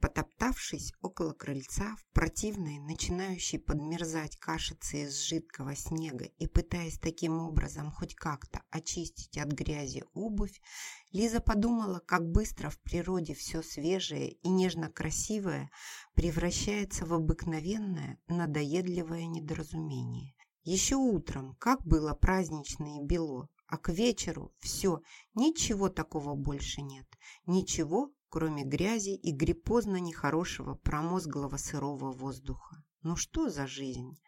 Потоптавшись около крыльца в противной, начинающей подмерзать кашице из жидкого снега и пытаясь таким образом хоть как-то очистить от грязи обувь, Лиза подумала, как быстро в природе все свежее и нежно-красивое превращается в обыкновенное, надоедливое недоразумение. Еще утром, как было празднично и бело, а к вечеру все, ничего такого больше нет. Ничего, кроме грязи и гриппозно нехорошего промозглого сырого воздуха. Ну что за жизнь?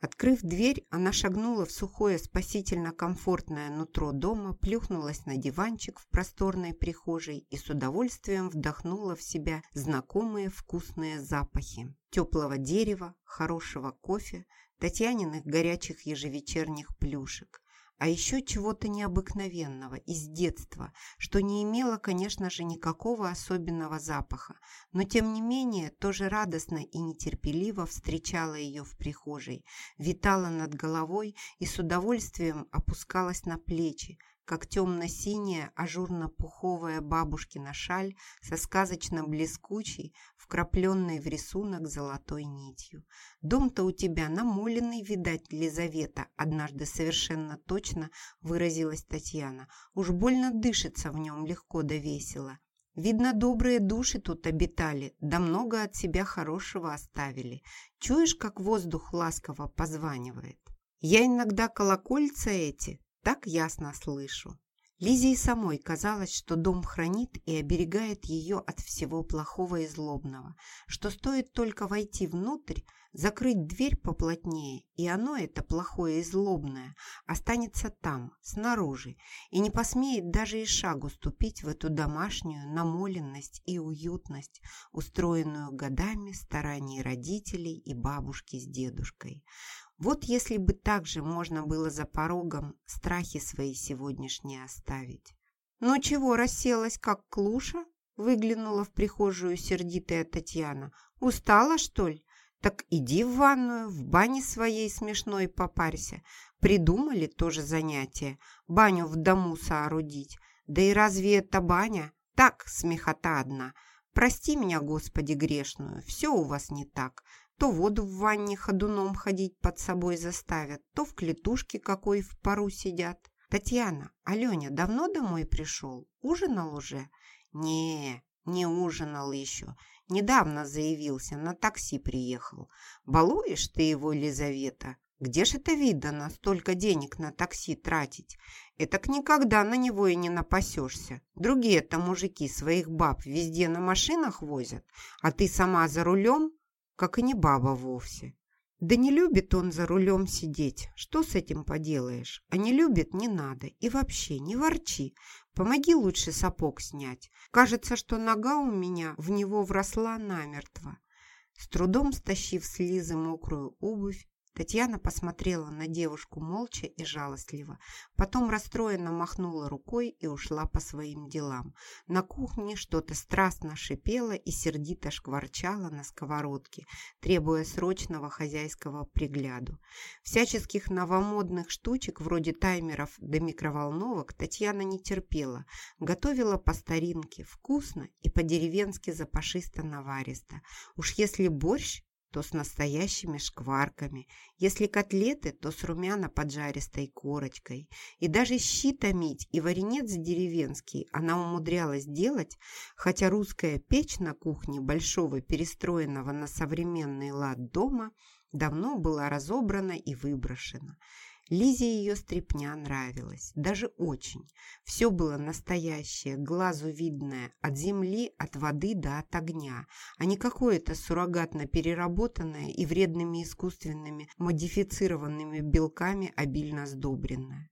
Открыв дверь, она шагнула в сухое спасительно-комфортное нутро дома, плюхнулась на диванчик в просторной прихожей и с удовольствием вдохнула в себя знакомые вкусные запахи. Теплого дерева, хорошего кофе, Татьяниных горячих ежевечерних плюшек а еще чего-то необыкновенного из детства, что не имело, конечно же, никакого особенного запаха, но тем не менее тоже радостно и нетерпеливо встречала ее в прихожей, витала над головой и с удовольствием опускалась на плечи, как темно-синяя ажурно-пуховая бабушкина шаль со сказочно-блескучей, вкрапленной в рисунок золотой нитью. «Дом-то у тебя намоленный, видать, Лизавета», однажды совершенно точно выразилась Татьяна. «Уж больно дышится в нем легко да весело. Видно, добрые души тут обитали, да много от себя хорошего оставили. Чуешь, как воздух ласково позванивает? Я иногда колокольца эти так ясно слышу. Лизе и самой казалось, что дом хранит и оберегает ее от всего плохого и злобного, что стоит только войти внутрь, закрыть дверь поплотнее, и оно, это плохое и злобное, останется там, снаружи, и не посмеет даже и шагу ступить в эту домашнюю намоленность и уютность, устроенную годами стараний родителей и бабушки с дедушкой. Вот если бы так же можно было за порогом страхи свои сегодняшние оставить. «Ну чего, расселась, как клуша?» Выглянула в прихожую сердитая Татьяна. «Устала, что ли? Так иди в ванную, в бане своей смешной попарься. Придумали тоже занятие. Баню в дому соорудить. Да и разве это баня? Так, смехота одна. Прости меня, Господи, грешную, все у вас не так. То воду в ванне ходуном ходить под собой заставят, то в клетушке какой в пару сидят. Татьяна, Аленя давно домой пришел? Ужинал уже? Не, не ужинал еще. Недавно заявился, на такси приехал. Балуешь ты его, Лизавета? Где ж это видно, столько денег на такси тратить? Этак никогда на него и не напасешься. Другие-то мужики своих баб везде на машинах возят, а ты сама за рулем? Как и не баба вовсе. Да не любит он за рулем сидеть. Что с этим поделаешь? А не любит, не надо. И вообще, не ворчи. Помоги лучше сапог снять. Кажется, что нога у меня в него вросла намертво. С трудом стащив с Лизы мокрую обувь, Татьяна посмотрела на девушку молча и жалостливо. Потом расстроенно махнула рукой и ушла по своим делам. На кухне что-то страстно шипело и сердито шкварчало на сковородке, требуя срочного хозяйского пригляду. Всяческих новомодных штучек, вроде таймеров до микроволновок, Татьяна не терпела. Готовила по старинке, вкусно и по-деревенски запашисто-наваристо. Уж если борщ, то с настоящими шкварками, если котлеты, то с румяно-поджаристой корочкой. И даже щи томить и варенец деревенский она умудрялась делать, хотя русская печь на кухне большого перестроенного на современный лад дома давно была разобрана и выброшена. Лизе ее стрепня нравилась, даже очень. Все было настоящее, глазу видное, от земли, от воды до от огня, а не какое-то суррогатно переработанное и вредными искусственными модифицированными белками обильно сдобренное.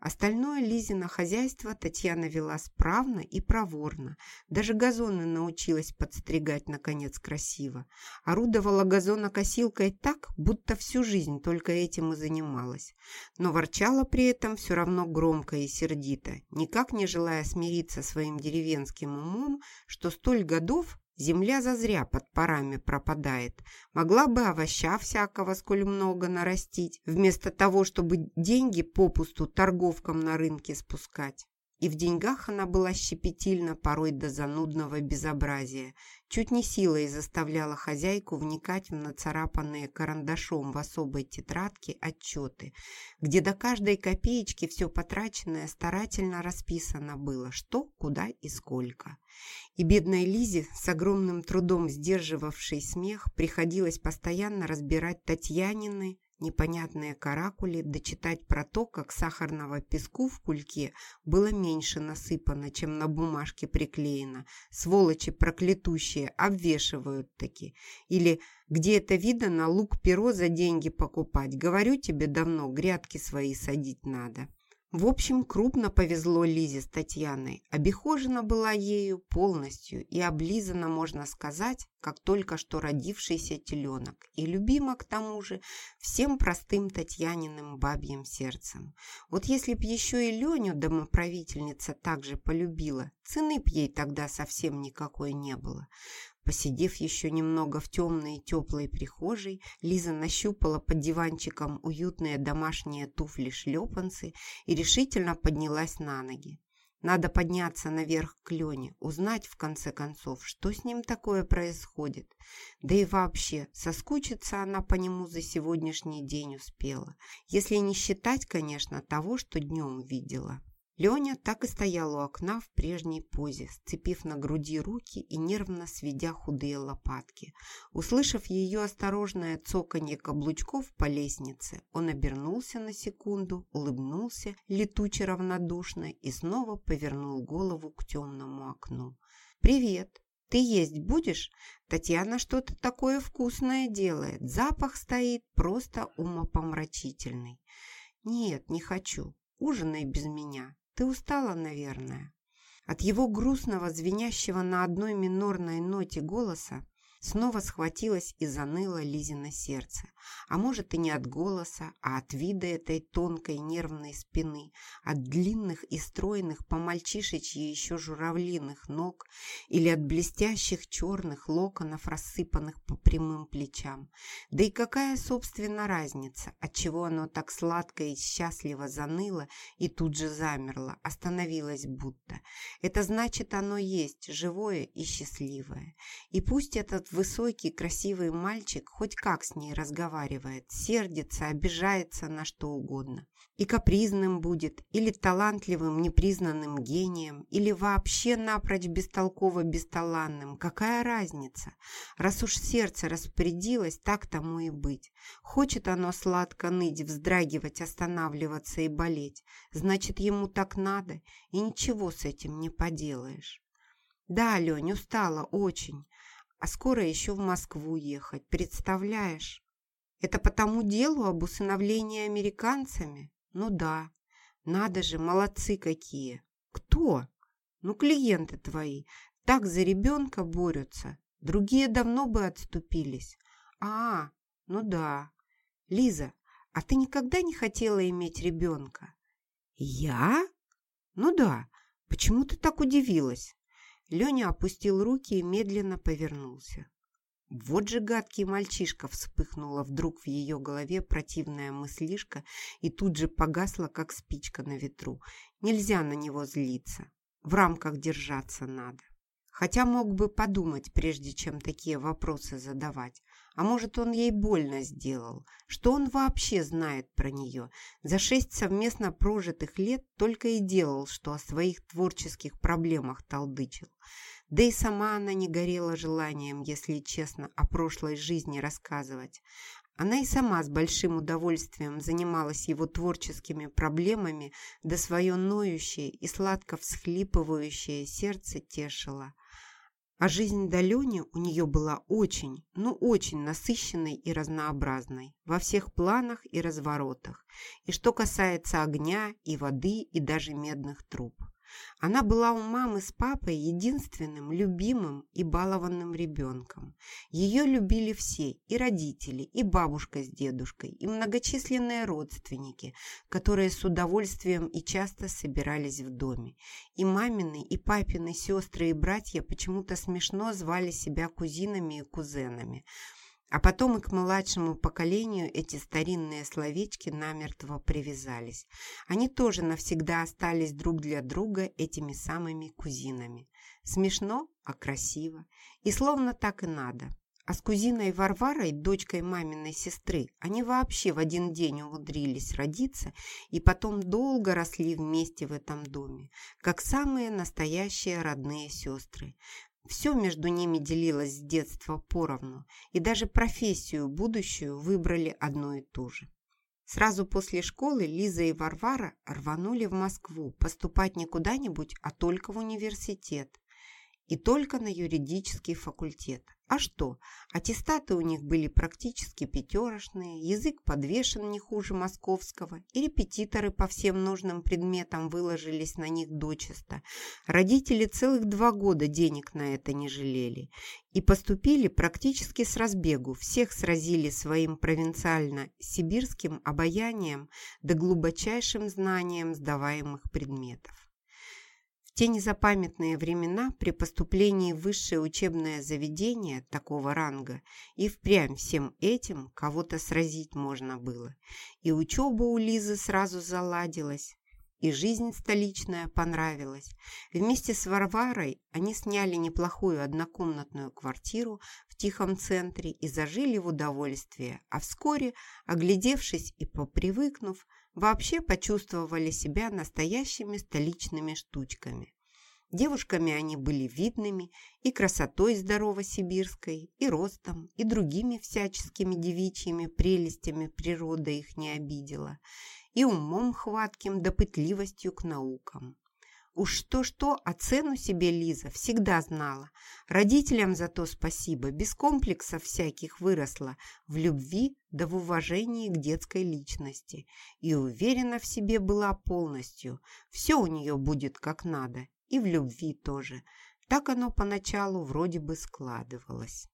Остальное Лизино хозяйство Татьяна вела справно и проворно. Даже газоны научилась подстригать, наконец, красиво. Орудовала газонокосилкой так, будто всю жизнь только этим и занималась. Но ворчала при этом все равно громко и сердито, никак не желая смириться своим деревенским умом, что столь годов Земля зазря под парами пропадает. Могла бы овоща всякого сколь много нарастить, вместо того, чтобы деньги попусту торговкам на рынке спускать. И в деньгах она была щепетильна, порой до занудного безобразия. Чуть не силой заставляла хозяйку вникать в нацарапанные карандашом в особой тетрадке отчеты, где до каждой копеечки все потраченное старательно расписано было, что, куда и сколько. И бедной Лизе, с огромным трудом сдерживавшей смех, приходилось постоянно разбирать Татьянины, непонятные каракули, дочитать про то, как сахарного песку в кульке было меньше насыпано, чем на бумажке приклеено. Сволочи проклятущие обвешивают таки. Или где это видано, лук-перо за деньги покупать. Говорю тебе давно, грядки свои садить надо. В общем, крупно повезло Лизе с Татьяной. Обихожена была ею полностью и облизана, можно сказать, как только что родившийся теленок. И любима, к тому же, всем простым Татьяниным бабьим сердцем. Вот если б еще и Леню домоправительница также полюбила, цены б ей тогда совсем никакой не было. Посидев еще немного в темной теплой прихожей, Лиза нащупала под диванчиком уютные домашние туфли-шлепанцы и решительно поднялась на ноги. Надо подняться наверх к Лене, узнать, в конце концов, что с ним такое происходит. Да и вообще, соскучиться она по нему за сегодняшний день успела, если не считать, конечно, того, что днем видела. Леня так и стоял у окна в прежней позе, сцепив на груди руки и нервно сведя худые лопатки. Услышав ее осторожное цоканье каблучков по лестнице, он обернулся на секунду, улыбнулся летуче равнодушно и снова повернул голову к темному окну. «Привет! Ты есть будешь? Татьяна что-то такое вкусное делает. Запах стоит просто умопомрачительный». «Нет, не хочу. Ужинай без меня. Ты устала, наверное?» От его грустного, звенящего на одной минорной ноте голоса Снова схватилось и заныло Лизино сердце. А может и не от голоса, а от вида этой тонкой нервной спины, от длинных и стройных по-мальчишечьи еще журавлиных ног или от блестящих черных локонов, рассыпанных по прямым плечам. Да и какая, собственно, разница, от чего оно так сладко и счастливо заныло и тут же замерло, остановилось будто. Это значит, оно есть, живое и счастливое. И пусть этот высокий, красивый мальчик хоть как с ней разговаривает, сердится, обижается на что угодно. И капризным будет, или талантливым, непризнанным гением, или вообще напрочь бестолково бесталанным. Какая разница? Раз уж сердце распорядилось, так тому и быть. Хочет оно сладко ныть, вздрагивать, останавливаться и болеть. Значит, ему так надо, и ничего с этим не поделаешь. Да, Лень, устала очень. А скоро еще в Москву ехать, представляешь? Это по тому делу об усыновлении американцами? Ну да. Надо же, молодцы какие. Кто? Ну, клиенты твои. Так за ребенка борются. Другие давно бы отступились. А, ну да. Лиза, а ты никогда не хотела иметь ребенка? Я? Ну да. Почему ты так удивилась? Леня опустил руки и медленно повернулся. Вот же гадкий мальчишка вспыхнула вдруг в ее голове противная мыслишка и тут же погасла, как спичка на ветру. Нельзя на него злиться. В рамках держаться надо. Хотя мог бы подумать, прежде чем такие вопросы задавать. А может, он ей больно сделал? Что он вообще знает про нее? За шесть совместно прожитых лет только и делал, что о своих творческих проблемах толдычил. Да и сама она не горела желанием, если честно, о прошлой жизни рассказывать. Она и сама с большим удовольствием занималась его творческими проблемами, да свое ноющее и сладко всхлипывающее сердце тешила. А жизнь до у нее была очень, ну очень насыщенной и разнообразной во всех планах и разворотах, и что касается огня и воды и даже медных труб. Она была у мамы с папой единственным, любимым и балованным ребенком. Ее любили все, и родители, и бабушка с дедушкой, и многочисленные родственники, которые с удовольствием и часто собирались в доме. И мамины, и папины сестры и братья почему-то смешно звали себя кузинами и кузенами – А потом и к младшему поколению эти старинные словечки намертво привязались. Они тоже навсегда остались друг для друга этими самыми кузинами. Смешно, а красиво. И словно так и надо. А с кузиной Варварой, дочкой маминой сестры, они вообще в один день умудрились родиться и потом долго росли вместе в этом доме, как самые настоящие родные сестры. Все между ними делилось с детства поровну, и даже профессию будущую выбрали одну и ту же. Сразу после школы Лиза и Варвара рванули в Москву поступать не куда-нибудь, а только в университет. И только на юридический факультет. А что? Аттестаты у них были практически пятерошные, язык подвешен не хуже московского, и репетиторы по всем нужным предметам выложились на них дочисто. Родители целых два года денег на это не жалели. И поступили практически с разбегу, всех сразили своим провинциально-сибирским обаянием да глубочайшим знанием сдаваемых предметов те незапамятные времена при поступлении в высшее учебное заведение такого ранга и впрямь всем этим кого-то сразить можно было. И учеба у Лизы сразу заладилась, и жизнь столичная понравилась. Вместе с Варварой они сняли неплохую однокомнатную квартиру в тихом центре и зажили в удовольствие, а вскоре, оглядевшись и попривыкнув, вообще почувствовали себя настоящими столичными штучками. Девушками они были видными и красотой здорово-сибирской, и ростом, и другими всяческими девичьими прелестями природа их не обидела, и умом хватким да к наукам. Уж что-что, а цену себе Лиза всегда знала. Родителям за то спасибо, без комплексов всяких выросла, в любви да в уважении к детской личности. И уверена в себе была полностью. Все у нее будет как надо, и в любви тоже. Так оно поначалу вроде бы складывалось.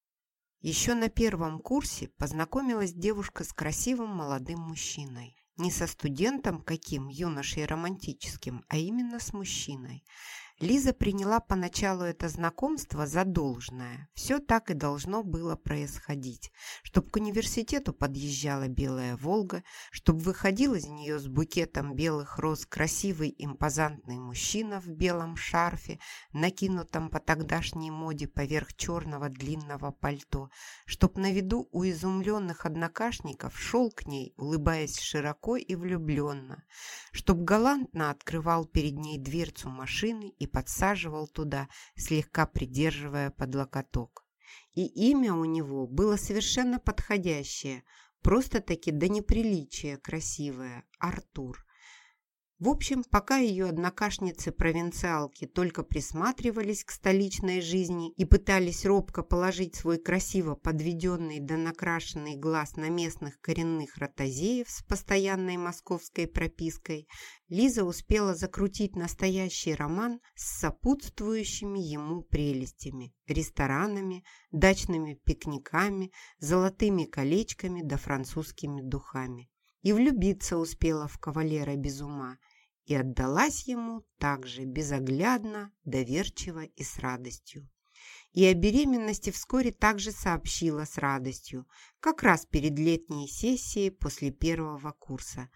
Еще на первом курсе познакомилась девушка с красивым молодым мужчиной. Не со студентом каким, юношей романтическим, а именно с мужчиной. Лиза приняла поначалу это знакомство за должное. Все так и должно было происходить. Чтоб к университету подъезжала белая «Волга», чтоб выходил из нее с букетом белых роз красивый импозантный мужчина в белом шарфе, накинутом по тогдашней моде поверх черного длинного пальто, чтоб на виду у изумленных однокашников шел к ней, улыбаясь широко и влюбленно, чтоб галантно открывал перед ней дверцу машины и подсаживал туда, слегка придерживая под локоток. И имя у него было совершенно подходящее, просто-таки до неприличия красивое – Артур. В общем, пока ее однокашницы-провинциалки только присматривались к столичной жизни и пытались робко положить свой красиво подведенный да накрашенный глаз на местных коренных ротозеев с постоянной московской пропиской, Лиза успела закрутить настоящий роман с сопутствующими ему прелестями, ресторанами, дачными пикниками, золотыми колечками да французскими духами. И влюбиться успела в кавалера без ума, и отдалась ему также безоглядно, доверчиво и с радостью. И о беременности вскоре также сообщила с радостью, как раз перед летней сессией после первого курса.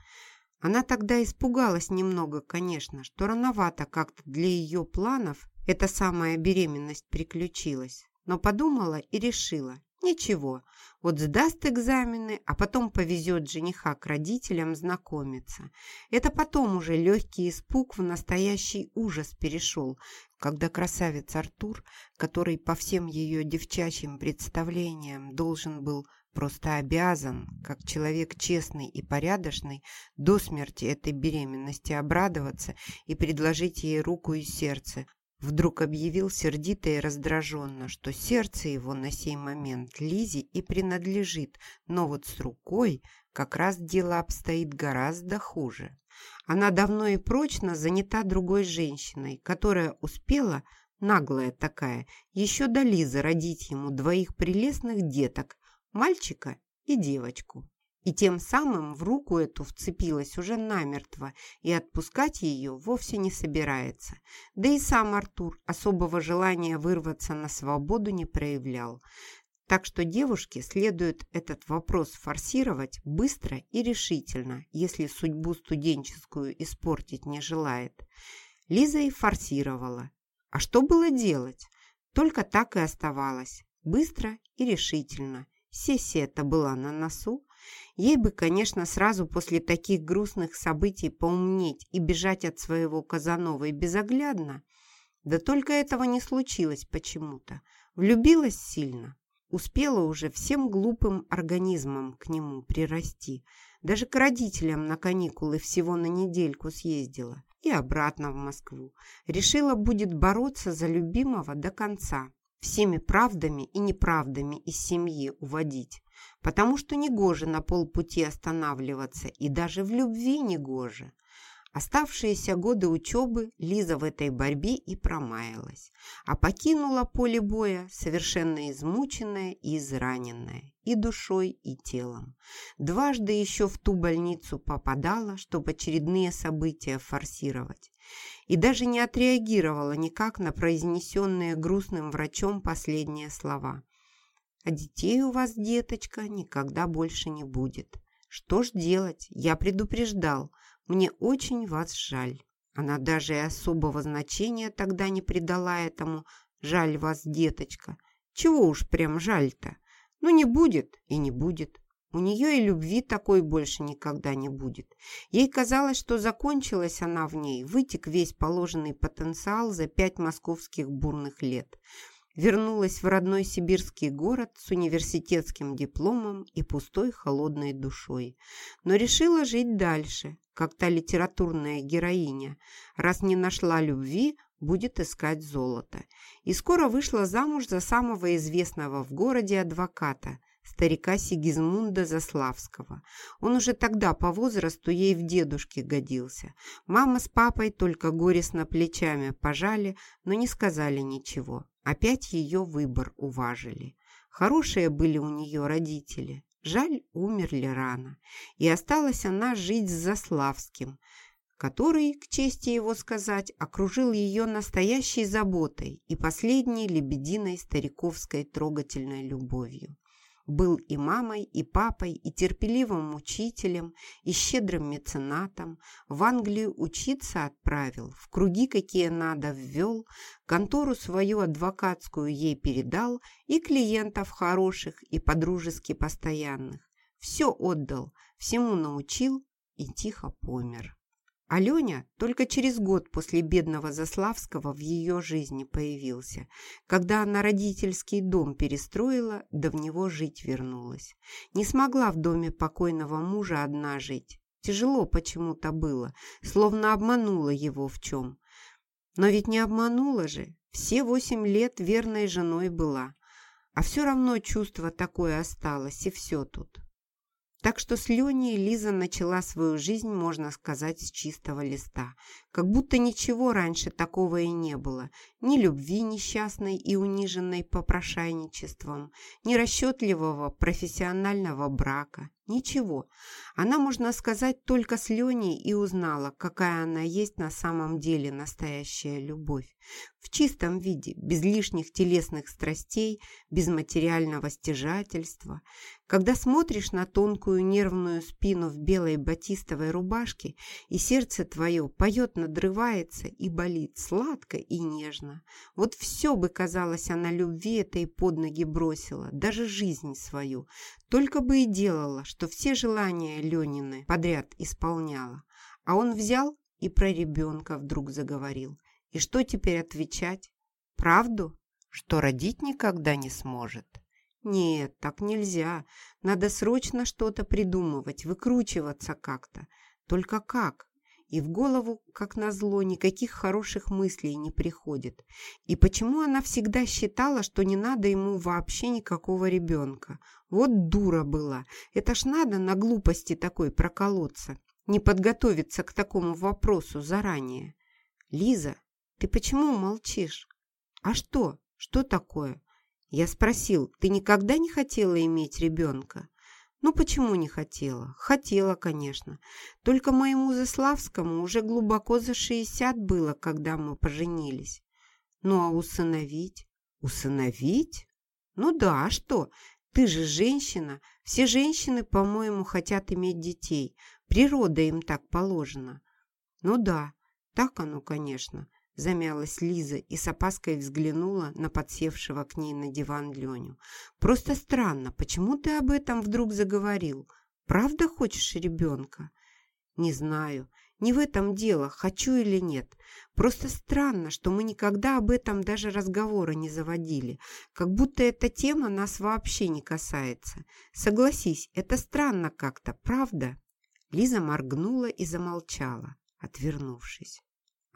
Она тогда испугалась немного, конечно, что рановато как-то для ее планов эта самая беременность приключилась, но подумала и решила, Ничего, вот сдаст экзамены, а потом повезет жениха к родителям знакомиться. Это потом уже легкий испуг в настоящий ужас перешел, когда красавец Артур, который по всем ее девчачьим представлениям должен был просто обязан, как человек честный и порядочный, до смерти этой беременности обрадоваться и предложить ей руку и сердце, Вдруг объявил сердито и раздраженно, что сердце его на сей момент Лизе и принадлежит, но вот с рукой как раз дело обстоит гораздо хуже. Она давно и прочно занята другой женщиной, которая успела, наглая такая, еще до Лизы родить ему двоих прелестных деток, мальчика и девочку и тем самым в руку эту вцепилась уже намертво и отпускать ее вовсе не собирается. Да и сам Артур особого желания вырваться на свободу не проявлял. Так что девушке следует этот вопрос форсировать быстро и решительно, если судьбу студенческую испортить не желает. Лиза и форсировала. А что было делать? Только так и оставалось. Быстро и решительно. Сессия-то была на носу. Ей бы, конечно, сразу после таких грустных событий поумнеть и бежать от своего Казанова и безоглядно. Да только этого не случилось почему-то. Влюбилась сильно. Успела уже всем глупым организмом к нему прирасти. Даже к родителям на каникулы всего на недельку съездила. И обратно в Москву. Решила будет бороться за любимого до конца. Всеми правдами и неправдами из семьи уводить. Потому что негоже на полпути останавливаться. И даже в любви негоже. Оставшиеся годы учебы Лиза в этой борьбе и промаялась, а покинула поле боя совершенно измученная и израненная и душой, и телом. Дважды еще в ту больницу попадала, чтобы очередные события форсировать. И даже не отреагировала никак на произнесенные грустным врачом последние слова. «А детей у вас, деточка, никогда больше не будет. Что ж делать? Я предупреждал. Мне очень вас жаль. Она даже и особого значения тогда не придала этому. Жаль вас, деточка. Чего уж прям жаль-то? Ну, не будет и не будет. У нее и любви такой больше никогда не будет. Ей казалось, что закончилась она в ней, вытек весь положенный потенциал за пять московских бурных лет вернулась в родной сибирский город с университетским дипломом и пустой холодной душой. Но решила жить дальше, как та литературная героиня. Раз не нашла любви, будет искать золото. И скоро вышла замуж за самого известного в городе адвоката, старика Сигизмунда Заславского. Он уже тогда по возрасту ей в дедушке годился. Мама с папой только горестно плечами пожали, но не сказали ничего. Опять ее выбор уважили. Хорошие были у нее родители. Жаль, умерли рано. И осталась она жить с Заславским, который, к чести его сказать, окружил ее настоящей заботой и последней лебединой стариковской трогательной любовью был и мамой, и папой, и терпеливым учителем, и щедрым меценатом. В Англию учиться отправил, в круги какие надо ввел, контору свою адвокатскую ей передал и клиентов хороших, и подружески постоянных. Все отдал, всему научил и тихо помер. Аленя только через год после бедного Заславского в ее жизни появился, когда она родительский дом перестроила, да в него жить вернулась. Не смогла в доме покойного мужа одна жить. Тяжело почему-то было, словно обманула его в чем. Но ведь не обманула же, все восемь лет верной женой была. А все равно чувство такое осталось, и все тут. Так что с Леней Лиза начала свою жизнь, можно сказать, с чистого листа. Как будто ничего раньше такого и не было. Ни любви несчастной и униженной попрошайничеством, ни расчетливого профессионального брака. Ничего. Она, можно сказать, только с Леней и узнала, какая она есть на самом деле настоящая любовь в чистом виде, без лишних телесных страстей, без материального стяжательства. Когда смотришь на тонкую нервную спину в белой батистовой рубашке, и сердце твое поет, надрывается и болит сладко и нежно. Вот все бы, казалось, она любви этой под ноги бросила, даже жизнь свою. Только бы и делала, что все желания Ленины подряд исполняла. А он взял и про ребенка вдруг заговорил. И что теперь отвечать? Правду? Что родить никогда не сможет? Нет, так нельзя. Надо срочно что-то придумывать, выкручиваться как-то. Только как? И в голову, как назло, никаких хороших мыслей не приходит. И почему она всегда считала, что не надо ему вообще никакого ребенка? Вот дура была. Это ж надо на глупости такой проколоться. Не подготовиться к такому вопросу заранее. Лиза, ты почему молчишь? А что? Что такое? Я спросил, ты никогда не хотела иметь ребенка? Ну, почему не хотела? Хотела, конечно. Только моему Заславскому уже глубоко за 60 было, когда мы поженились. Ну, а усыновить? Усыновить? Ну да, а что? Ты же женщина. Все женщины, по-моему, хотят иметь детей. Природа им так положена. Ну да, так оно, конечно. Замялась Лиза и с опаской взглянула на подсевшего к ней на диван Леню. «Просто странно, почему ты об этом вдруг заговорил? Правда хочешь ребенка?» «Не знаю. Не в этом дело, хочу или нет. Просто странно, что мы никогда об этом даже разговора не заводили, как будто эта тема нас вообще не касается. Согласись, это странно как-то, правда?» Лиза моргнула и замолчала, отвернувшись.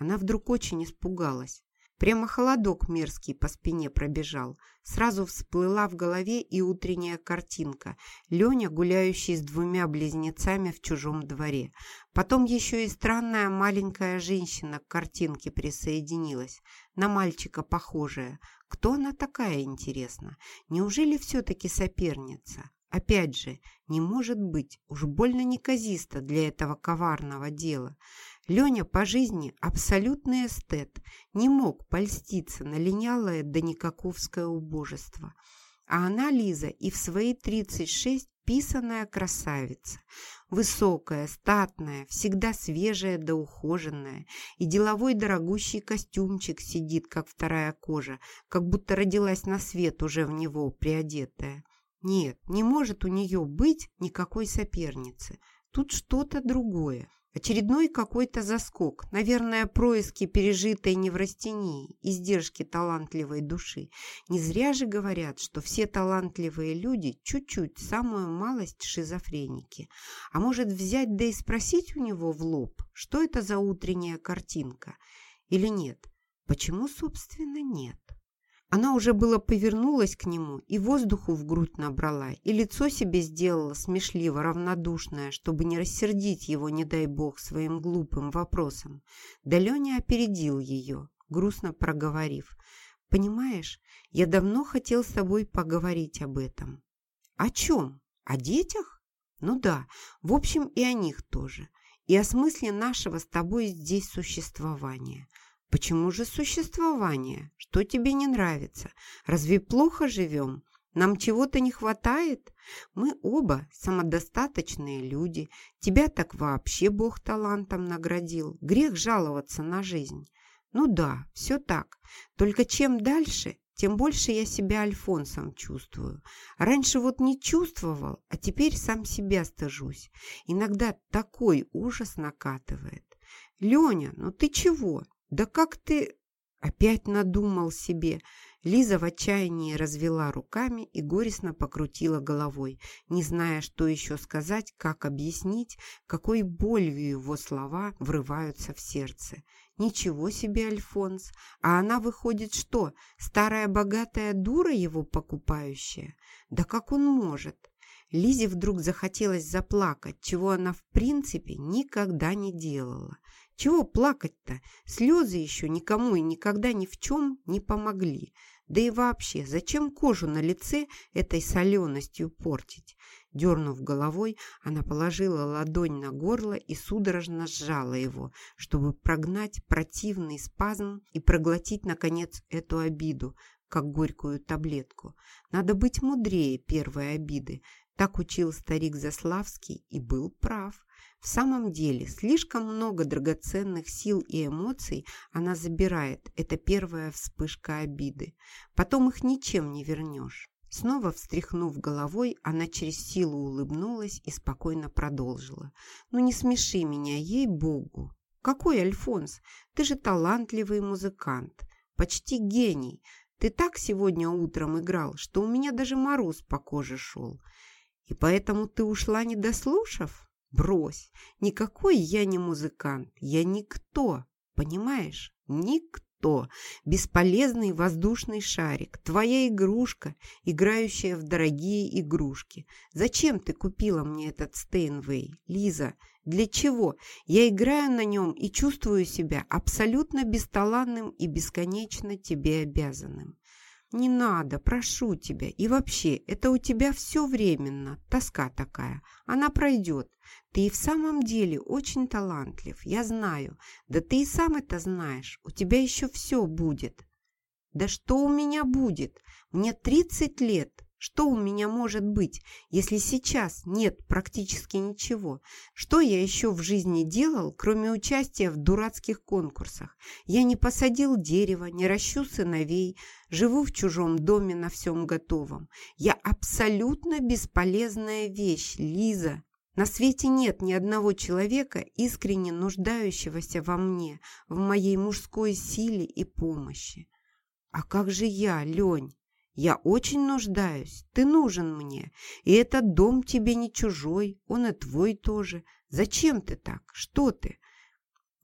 Она вдруг очень испугалась. Прямо холодок мерзкий по спине пробежал. Сразу всплыла в голове и утренняя картинка. Леня, гуляющий с двумя близнецами в чужом дворе. Потом еще и странная маленькая женщина к картинке присоединилась. На мальчика похожая. Кто она такая, интересно? Неужели все-таки соперница? Опять же, не может быть, уж больно неказисто для этого коварного дела. Леня по жизни абсолютный эстет, не мог польститься на линялое да никаковское убожество. А она, Лиза, и в свои 36 писаная красавица. Высокая, статная, всегда свежая да ухоженная. И деловой дорогущий костюмчик сидит, как вторая кожа, как будто родилась на свет уже в него приодетая. Нет, не может у нее быть никакой соперницы. Тут что-то другое. Очередной какой-то заскок, наверное, происки пережитой неврастении, издержки талантливой души. Не зря же говорят, что все талантливые люди чуть-чуть, самую малость шизофреники. А может взять да и спросить у него в лоб, что это за утренняя картинка? Или нет? Почему, собственно, нет? Она уже было повернулась к нему и воздуху в грудь набрала, и лицо себе сделала смешливо равнодушное, чтобы не рассердить его, не дай бог, своим глупым вопросом. Да Леня опередил ее, грустно проговорив. «Понимаешь, я давно хотел с тобой поговорить об этом». «О чем? О детях?» «Ну да, в общем и о них тоже, и о смысле нашего с тобой здесь существования». Почему же существование? Что тебе не нравится? Разве плохо живем? Нам чего-то не хватает? Мы оба самодостаточные люди. Тебя так вообще Бог талантом наградил. Грех жаловаться на жизнь. Ну да, все так. Только чем дальше, тем больше я себя Альфонсом чувствую. Раньше вот не чувствовал, а теперь сам себя стыжусь. Иногда такой ужас накатывает. Леня, ну ты чего? «Да как ты...» Опять надумал себе. Лиза в отчаянии развела руками и горестно покрутила головой, не зная, что еще сказать, как объяснить, какой болью его слова врываются в сердце. Ничего себе, Альфонс! А она выходит что, старая богатая дура его покупающая? Да как он может? Лизе вдруг захотелось заплакать, чего она в принципе никогда не делала. Чего плакать-то? Слезы еще никому и никогда ни в чем не помогли. Да и вообще, зачем кожу на лице этой соленостью портить? Дернув головой, она положила ладонь на горло и судорожно сжала его, чтобы прогнать противный спазм и проглотить, наконец, эту обиду, как горькую таблетку. Надо быть мудрее первой обиды. Так учил старик Заславский и был прав. В самом деле, слишком много драгоценных сил и эмоций она забирает. Это первая вспышка обиды. Потом их ничем не вернешь. Снова встряхнув головой, она через силу улыбнулась и спокойно продолжила. «Ну не смеши меня, ей-богу!» «Какой Альфонс? Ты же талантливый музыкант, почти гений. Ты так сегодня утром играл, что у меня даже мороз по коже шел. И поэтому ты ушла, не дослушав?» Брось, никакой я не музыкант, я никто, понимаешь? Никто. Бесполезный воздушный шарик, твоя игрушка, играющая в дорогие игрушки. Зачем ты купила мне этот Стейнвей, Лиза? Для чего? Я играю на нем и чувствую себя абсолютно бесталанным и бесконечно тебе обязанным. «Не надо, прошу тебя. И вообще, это у тебя все временно, тоска такая. Она пройдет. Ты и в самом деле очень талантлив, я знаю. Да ты и сам это знаешь. У тебя еще все будет». Да что у меня будет? Мне 30 лет. Что у меня может быть, если сейчас нет практически ничего? Что я еще в жизни делал, кроме участия в дурацких конкурсах? Я не посадил дерево, не ращу сыновей, живу в чужом доме на всем готовом. Я абсолютно бесполезная вещь, Лиза. На свете нет ни одного человека, искренне нуждающегося во мне, в моей мужской силе и помощи. А как же я, Лень? Я очень нуждаюсь, ты нужен мне, и этот дом тебе не чужой, он и твой тоже. Зачем ты так? Что ты?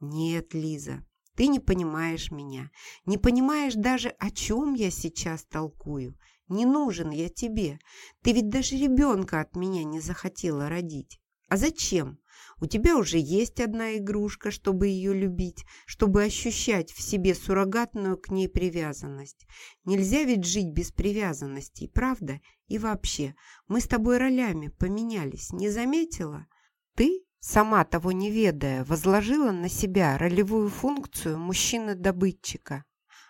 Нет, Лиза, ты не понимаешь меня, не понимаешь даже, о чем я сейчас толкую. Не нужен я тебе. Ты ведь даже ребенка от меня не захотела родить. А зачем? У тебя уже есть одна игрушка, чтобы ее любить, чтобы ощущать в себе суррогатную к ней привязанность. Нельзя ведь жить без привязанностей, правда? И вообще, мы с тобой ролями поменялись, не заметила? Ты, сама того не ведая, возложила на себя ролевую функцию мужчины-добытчика.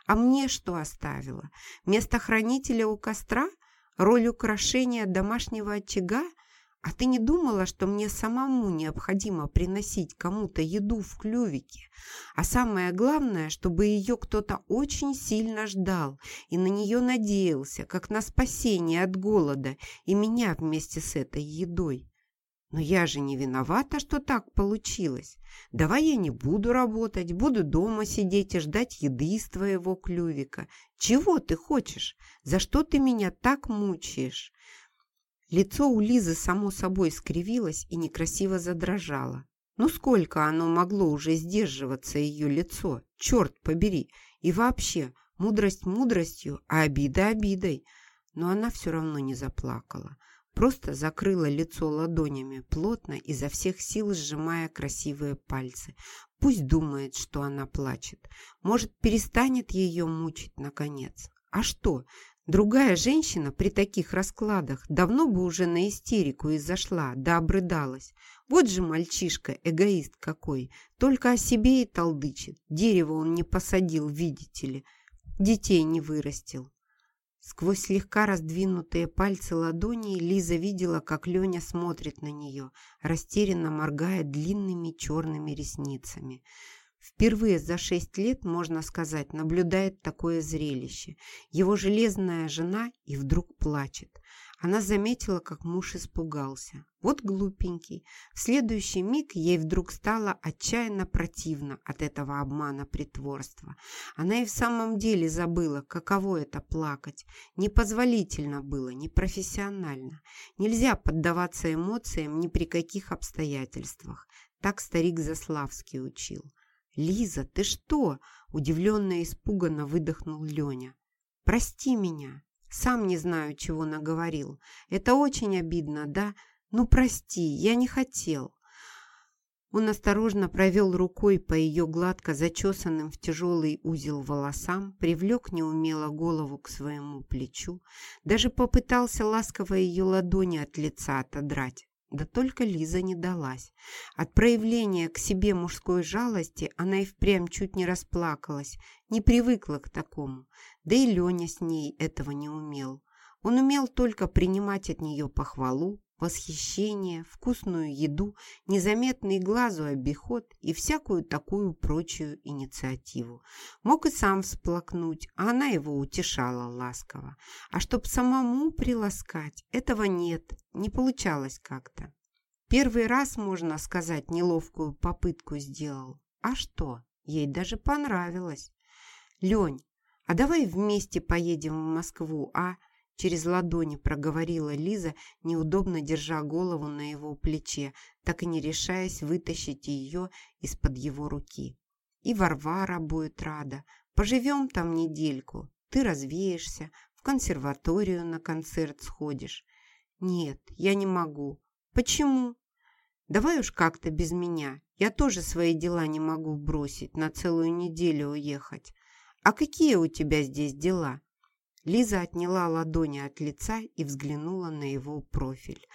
А мне что оставила? Место хранителя у костра? Роль украшения домашнего очага? «А ты не думала, что мне самому необходимо приносить кому-то еду в клювике? А самое главное, чтобы ее кто-то очень сильно ждал и на нее надеялся, как на спасение от голода и меня вместе с этой едой?» Но я же не виновата, что так получилось. Давай я не буду работать, буду дома сидеть и ждать еды из твоего клювика. Чего ты хочешь? За что ты меня так мучаешь? Лицо у Лизы само собой скривилось и некрасиво задрожало. Ну сколько оно могло уже сдерживаться, ее лицо? Черт побери! И вообще, мудрость мудростью, а обида обидой. Но она все равно не заплакала. Просто закрыла лицо ладонями, плотно, изо всех сил сжимая красивые пальцы. Пусть думает, что она плачет. Может, перестанет ее мучить, наконец. А что? Другая женщина при таких раскладах давно бы уже на истерику изошла, да обрыдалась. Вот же мальчишка, эгоист какой, только о себе и толдычит. Дерево он не посадил, видите ли, детей не вырастил. Сквозь слегка раздвинутые пальцы ладони Лиза видела, как Леня смотрит на нее, растерянно моргая длинными черными ресницами. Впервые за шесть лет, можно сказать, наблюдает такое зрелище. Его железная жена и вдруг плачет. Она заметила, как муж испугался. Вот глупенький. В следующий миг ей вдруг стало отчаянно противно от этого обмана притворства. Она и в самом деле забыла, каково это плакать. Непозволительно было, непрофессионально. Нельзя поддаваться эмоциям ни при каких обстоятельствах. Так старик Заславский учил. «Лиза, ты что?» – удивленно и испуганно выдохнул Леня. «Прости меня. Сам не знаю, чего наговорил. Это очень обидно, да? Ну, прости, я не хотел». Он осторожно провел рукой по ее гладко зачесанным в тяжелый узел волосам, привлек неумело голову к своему плечу, даже попытался ласково ее ладони от лица отодрать. Да только Лиза не далась. От проявления к себе мужской жалости она и впрямь чуть не расплакалась, не привыкла к такому. Да и Леня с ней этого не умел. Он умел только принимать от нее похвалу, восхищение, вкусную еду, незаметный глазу обиход и всякую такую прочую инициативу. Мог и сам всплакнуть, а она его утешала ласково. А чтоб самому приласкать, этого нет, не получалось как-то. Первый раз, можно сказать, неловкую попытку сделал. А что? Ей даже понравилось. «Лень, а давай вместе поедем в Москву, а?» Через ладони проговорила Лиза, неудобно держа голову на его плече, так и не решаясь вытащить ее из-под его руки. И Варвара будет рада. Поживем там недельку. Ты развеешься, в консерваторию на концерт сходишь. Нет, я не могу. Почему? Давай уж как-то без меня. Я тоже свои дела не могу бросить, на целую неделю уехать. А какие у тебя здесь дела? Лиза отняла ладони от лица и взглянула на его профиль.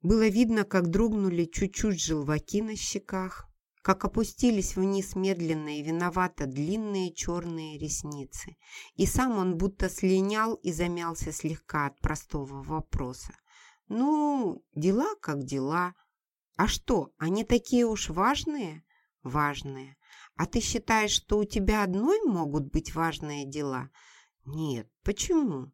Было видно, как дрогнули чуть-чуть желваки на щеках, как опустились вниз медленно и виновато длинные черные ресницы. И сам он будто слинял и замялся слегка от простого вопроса. «Ну, дела как дела. А что, они такие уж важные?» «Важные. А ты считаешь, что у тебя одной могут быть важные дела?» «Нет. Почему?»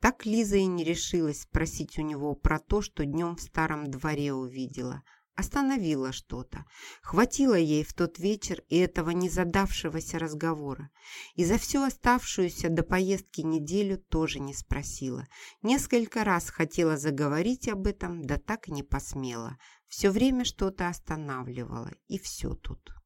Так Лиза и не решилась спросить у него про то, что днем в старом дворе увидела. Остановила что-то. Хватило ей в тот вечер и этого незадавшегося разговора. И за всю оставшуюся до поездки неделю тоже не спросила. Несколько раз хотела заговорить об этом, да так и не посмела. Все время что-то останавливало, и все тут.